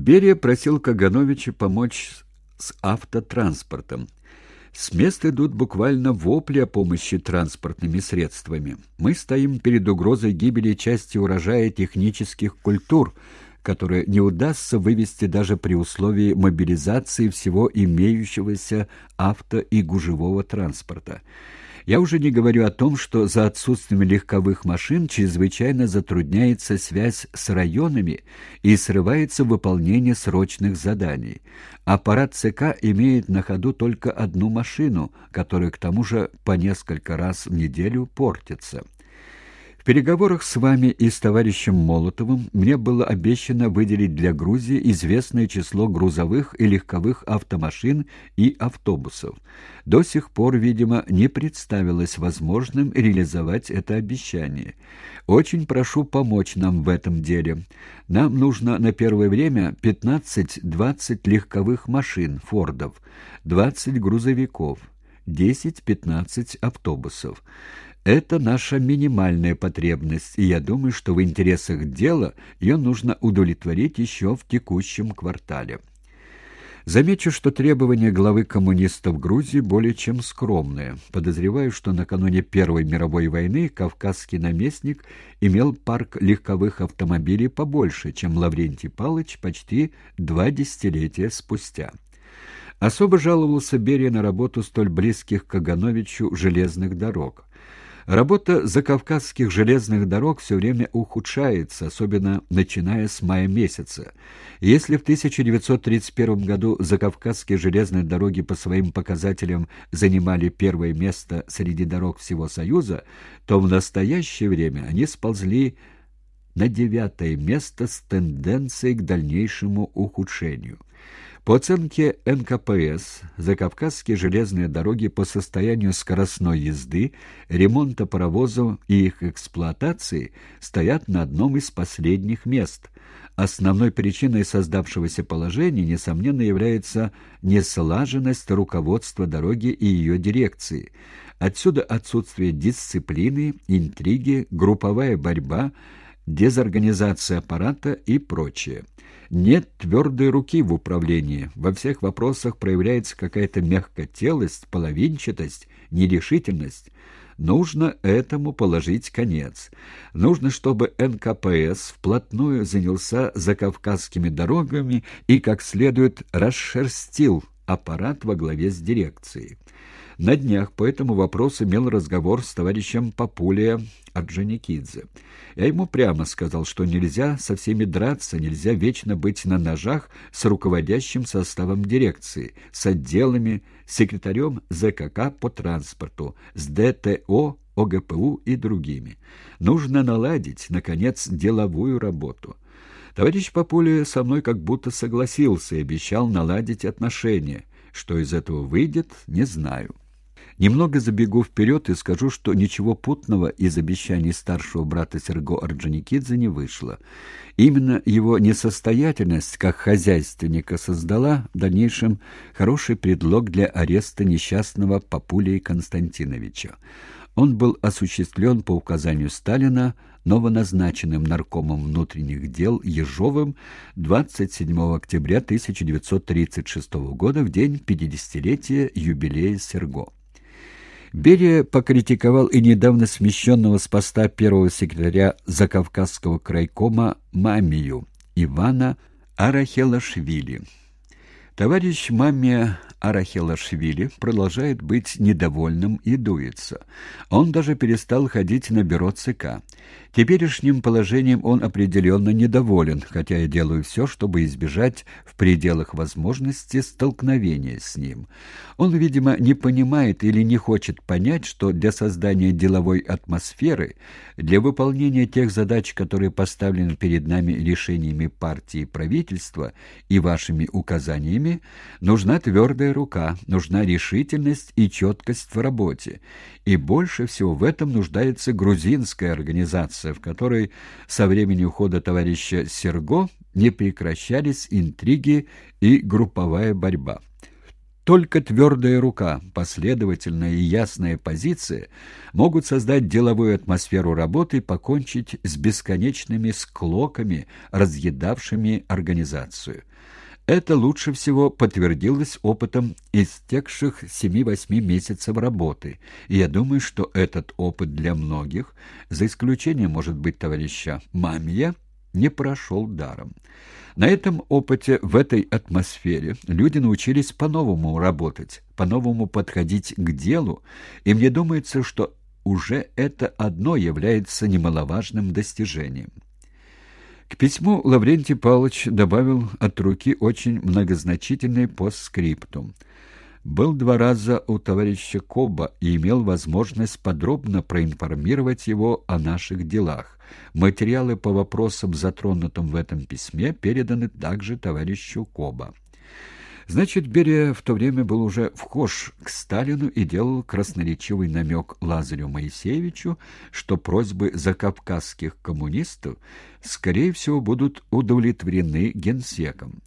Берия просил Кагановича помочь с автотранспортом. С места идут буквально вопли о помощи транспортными средствами. Мы стоим перед угрозой гибели части урожая технических культур, которые не удастся вывести даже при условии мобилизации всего имеющегося авто- и гужевого транспорта. Я уже не говорю о том, что за отсутствием легковых машин чрезвычайно затрудняется связь с районами и срывается выполнение срочных заданий. Аппарат ЦК имеет на ходу только одну машину, которая к тому же по несколько раз в неделю портится. Переговорах с вами и с товарищем Молотовым мне было обещано выделить для Грузии известное число грузовых и легковых автомашин и автобусов. До сих пор, видимо, не представилось возможным реализовать это обещание. Очень прошу помочь нам в этом деле. Нам нужно на первое время 15-20 легковых машин «Фордов», 20 грузовиков, 10-15 автобусов. Это наша минимальная потребность, и я думаю, что в интересах дела ее нужно удовлетворить еще в текущем квартале. Замечу, что требования главы коммунистов Грузии более чем скромные. Подозреваю, что накануне Первой мировой войны кавказский наместник имел парк легковых автомобилей побольше, чем Лаврентий Палыч почти два десятилетия спустя. Особо жаловался Берия на работу столь близких к Кагановичу железных дорог. Работа закавказских железных дорог все время ухудшается, особенно начиная с мая месяца. Если в 1931 году закавказские железные дороги по своим показателям занимали первое место среди дорог всего Союза, то в настоящее время они сползли на девятое место с тенденцией к дальнейшему ухудшению. По оценке НКПС, закавказские железные дороги по состоянию скоростной езды, ремонта паровозов и их эксплуатации стоят на одном из последних мест. Основной причиной создавшегося положения, несомненно, является неслаженность руководства дороги и ее дирекции. Отсюда отсутствие дисциплины, интриги, групповая борьба – дезорганизация аппарата и прочее. Нет твердой руки в управлении, во всех вопросах проявляется какая-то мягкотелость, половинчатость, нерешительность. Нужно этому положить конец. Нужно, чтобы НКПС вплотную занялся закавказскими дорогами и как следует расшерстил аппарат во главе с дирекцией. На днях по этому вопросу имел разговор с товарищем Папулия Орджоникидзе. Я ему прямо сказал, что нельзя со всеми драться, нельзя вечно быть на ножах с руководящим составом дирекции, с отделами, секретарем ЗКК по транспорту, с ДТО, ОГПУ и другими. Нужно наладить, наконец, деловую работу. Товарищ Папуля со мной как будто согласился и обещал наладить отношения. Что из этого выйдет, не знаю. Немного забегу вперед и скажу, что ничего путного из обещаний старшего брата Серго Орджоникидзе не вышло. Именно его несостоятельность как хозяйственника создала в дальнейшем хороший предлог для ареста несчастного Папулии Константиновича. Он был осуществлен по указанию Сталина новоназначенным наркомом внутренних дел Ежовым 27 октября 1936 года в день 50-летия юбилея Серго. Берия покритиковал и недавно смещенного с поста первого секретаря Закавказского крайкома Мамию Ивана Арахелашвили. Товарищ Мамия Арахелашвили продолжает быть недовольным и дуется. Он даже перестал ходить на бюро ЦК. Теперешним положением он определенно недоволен, хотя я делаю все, чтобы избежать в пределах возможности столкновения с ним. Он, видимо, не понимает или не хочет понять, что для создания деловой атмосферы, для выполнения тех задач, которые поставлены перед нами решениями партии и правительства и вашими указаниями, нужна твердая рука, нужна решительность и четкость в работе. И больше всего в этом нуждается грузинская организация, в которой со времени ухода товарища Серго не прекращались интриги и групповая борьба. Только твердая рука, последовательная и ясная позиция могут создать деловую атмосферу работы и покончить с бесконечными склоками, разъедавшими организацию. Это лучше всего подтвердилось опытом истекших 7-8 месяцев работы, и я думаю, что этот опыт для многих, за исключением, может быть, товарища Мамия, не прошел даром. На этом опыте, в этой атмосфере люди научились по-новому работать, по-новому подходить к делу, и мне думается, что уже это одно является немаловажным достижением. К письму Лаврентий Павлович добавил от руки очень многозначительный постскриптум – был два раза у товарища Коба и имел возможность подробно проинформировать его о наших делах. Материалы по вопросам, затронутым в этом письме, переданы также товарищу Коба. Значит, Берия в то время был уже вхож к Сталину и делал красноречивый намек Лазарю Моисеевичу, что просьбы закавказских коммунистов, скорее всего, будут удовлетворены генсеком.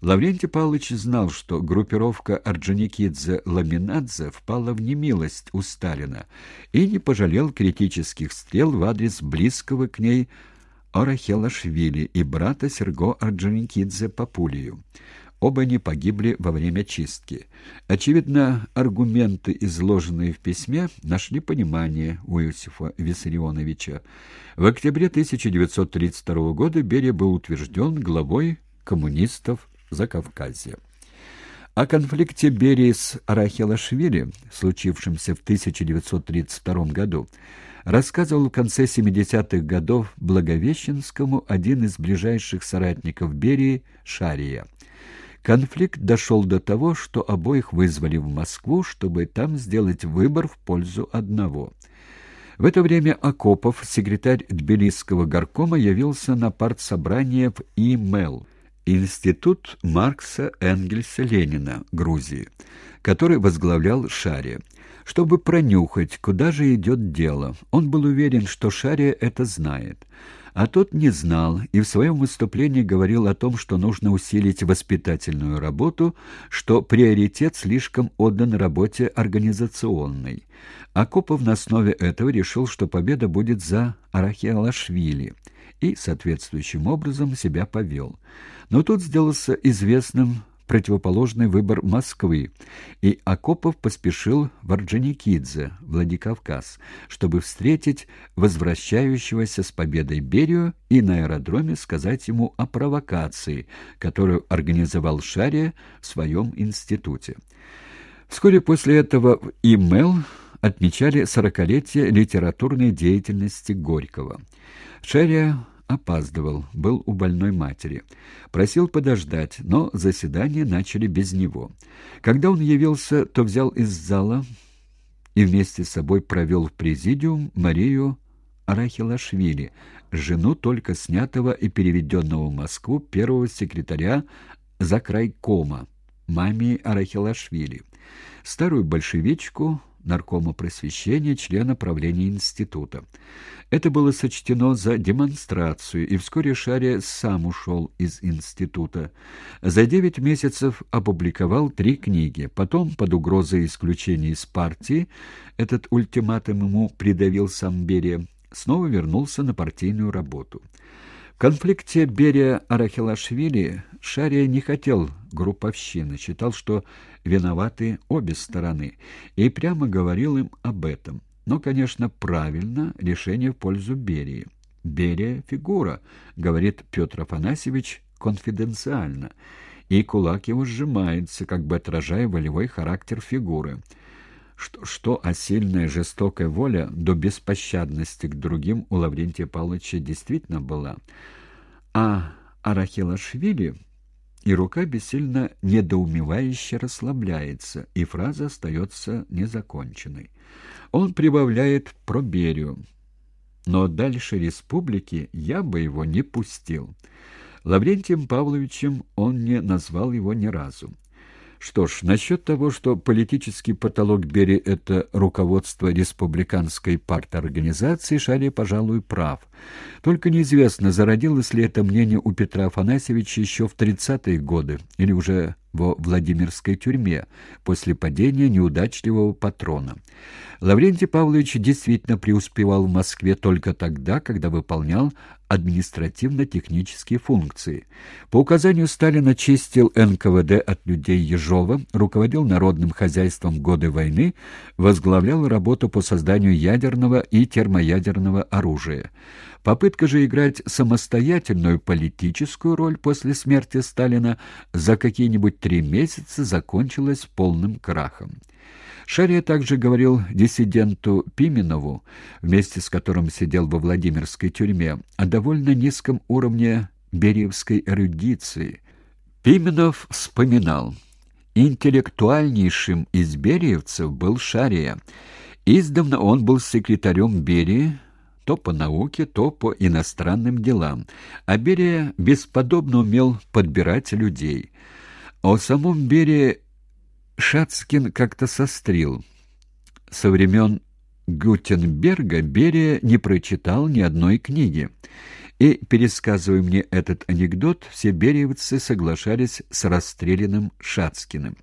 Лаврентий Павлович знал, что группировка Орджоникидзе-Ламинадзе впала в немилость у Сталина и не пожалел критических стрел в адрес близкого к ней Орахелашвили и брата Серго Орджоникидзе Папулию. Оба они погибли во время чистки. Очевидно, аргументы, изложенные в письме, нашли понимание у Иосифа Виссарионовича. В октябре 1932 года Берия был утвержден главой коммунистов Закавказья. О конфликте Берии с Арахилашвили, случившемся в 1932 году, рассказывал в конце 70-х годов Благовещенскому один из ближайших соратников Берии Шария. Конфликт дошел до того, что обоих вызвали в Москву, чтобы там сделать выбор в пользу одного. В это время Акопов, секретарь Тбилисского горкома, явился на партсобрание в ИМЭЛ, Институт Маркса Энгельса Ленина, Грузии, который возглавлял Шария. Чтобы пронюхать, куда же идет дело, он был уверен, что Шария это знает. А тот не знал и в своем выступлении говорил о том, что нужно усилить воспитательную работу, что приоритет слишком отдан работе организационной. Акопов на основе этого решил, что победа будет за Арахиалашвили и соответствующим образом себя повел. Но тут сделался известным противоположный выбор Москвы, и Акопов поспешил в Орджоникидзе, Владикавказ, чтобы встретить возвращающегося с победой Берию и на аэродроме сказать ему о провокации, которую организовал Шария в своем институте. Вскоре после этого в ИМЭЛ отмечали сорокалетие литературной деятельности Горького. Шария опаздывал, был у больной матери. Просил подождать, но заседание начали без него. Когда он явился, то взял из зала и вместе с собой провел в президиум Марию Арахилашвили, жену только снятого и переведенного в Москву первого секретаря Закрайкома, маме Арахилашвили. Старую большевичку, наркома просвещения, члена правления института. Это было сочтено за демонстрацию, и вскоре Шария сам ушел из института. За девять месяцев опубликовал три книги. Потом, под угрозой исключения из партии, этот ультиматум ему придавил сам Берия, снова вернулся на партийную работу. Конфликте Берия-Арахилашвили Шария не хотел групповщины, считал, что виноваты обе стороны, и прямо говорил им об этом. Но, конечно, правильно решение в пользу Берии. «Берия — фигура», — говорит Петр Афанасьевич конфиденциально, и кулак его сжимается, как бы отражая волевой характер фигуры. Что, что а сильная жестокая воля до беспощадности к другим у Лаврентия Павловича действительно была. А Арахилашвили и рука бессильно недоумевающе расслабляется, и фраза остается незаконченной. Он прибавляет про Берию. Но дальше республики я бы его не пустил. Лаврентием Павловичем он не назвал его ни разу. Что ж, насчет того, что политический потолок Бери — это руководство республиканской парторганизации, Шария, пожалуй, прав. Только неизвестно, зародилось ли это мнение у Петра Афанасьевича еще в 30-е годы или уже во Владимирской тюрьме после падения неудачливого патрона. Лаврентий Павлович действительно преуспевал в Москве только тогда, когда выполнял административно-технические функции. По указанию Сталина чистил НКВД от людей Ежова, руководил народным хозяйством годы войны, возглавлял работу по созданию ядерного и термоядерного оружия. Попытка же играть самостоятельную политическую роль после смерти Сталина за какие-нибудь три месяца закончилась полным крахом. Шария также говорил диссиденту Пименову, вместе с которым сидел во Владимирской тюрьме, о довольно низком уровне бериевской эрудиции. Пименов вспоминал, интеллектуальнейшим из бериевцев был Шария. Издавна он был секретарем Берии, то по науке, то по иностранным делам, а Берия бесподобно умел подбирать людей. О самом Берии Шацкин как-то сострил. Со времен Гутенберга Берия не прочитал ни одной книги. И, пересказывая мне этот анекдот, все бериевцы соглашались с расстрелянным Шацкиным.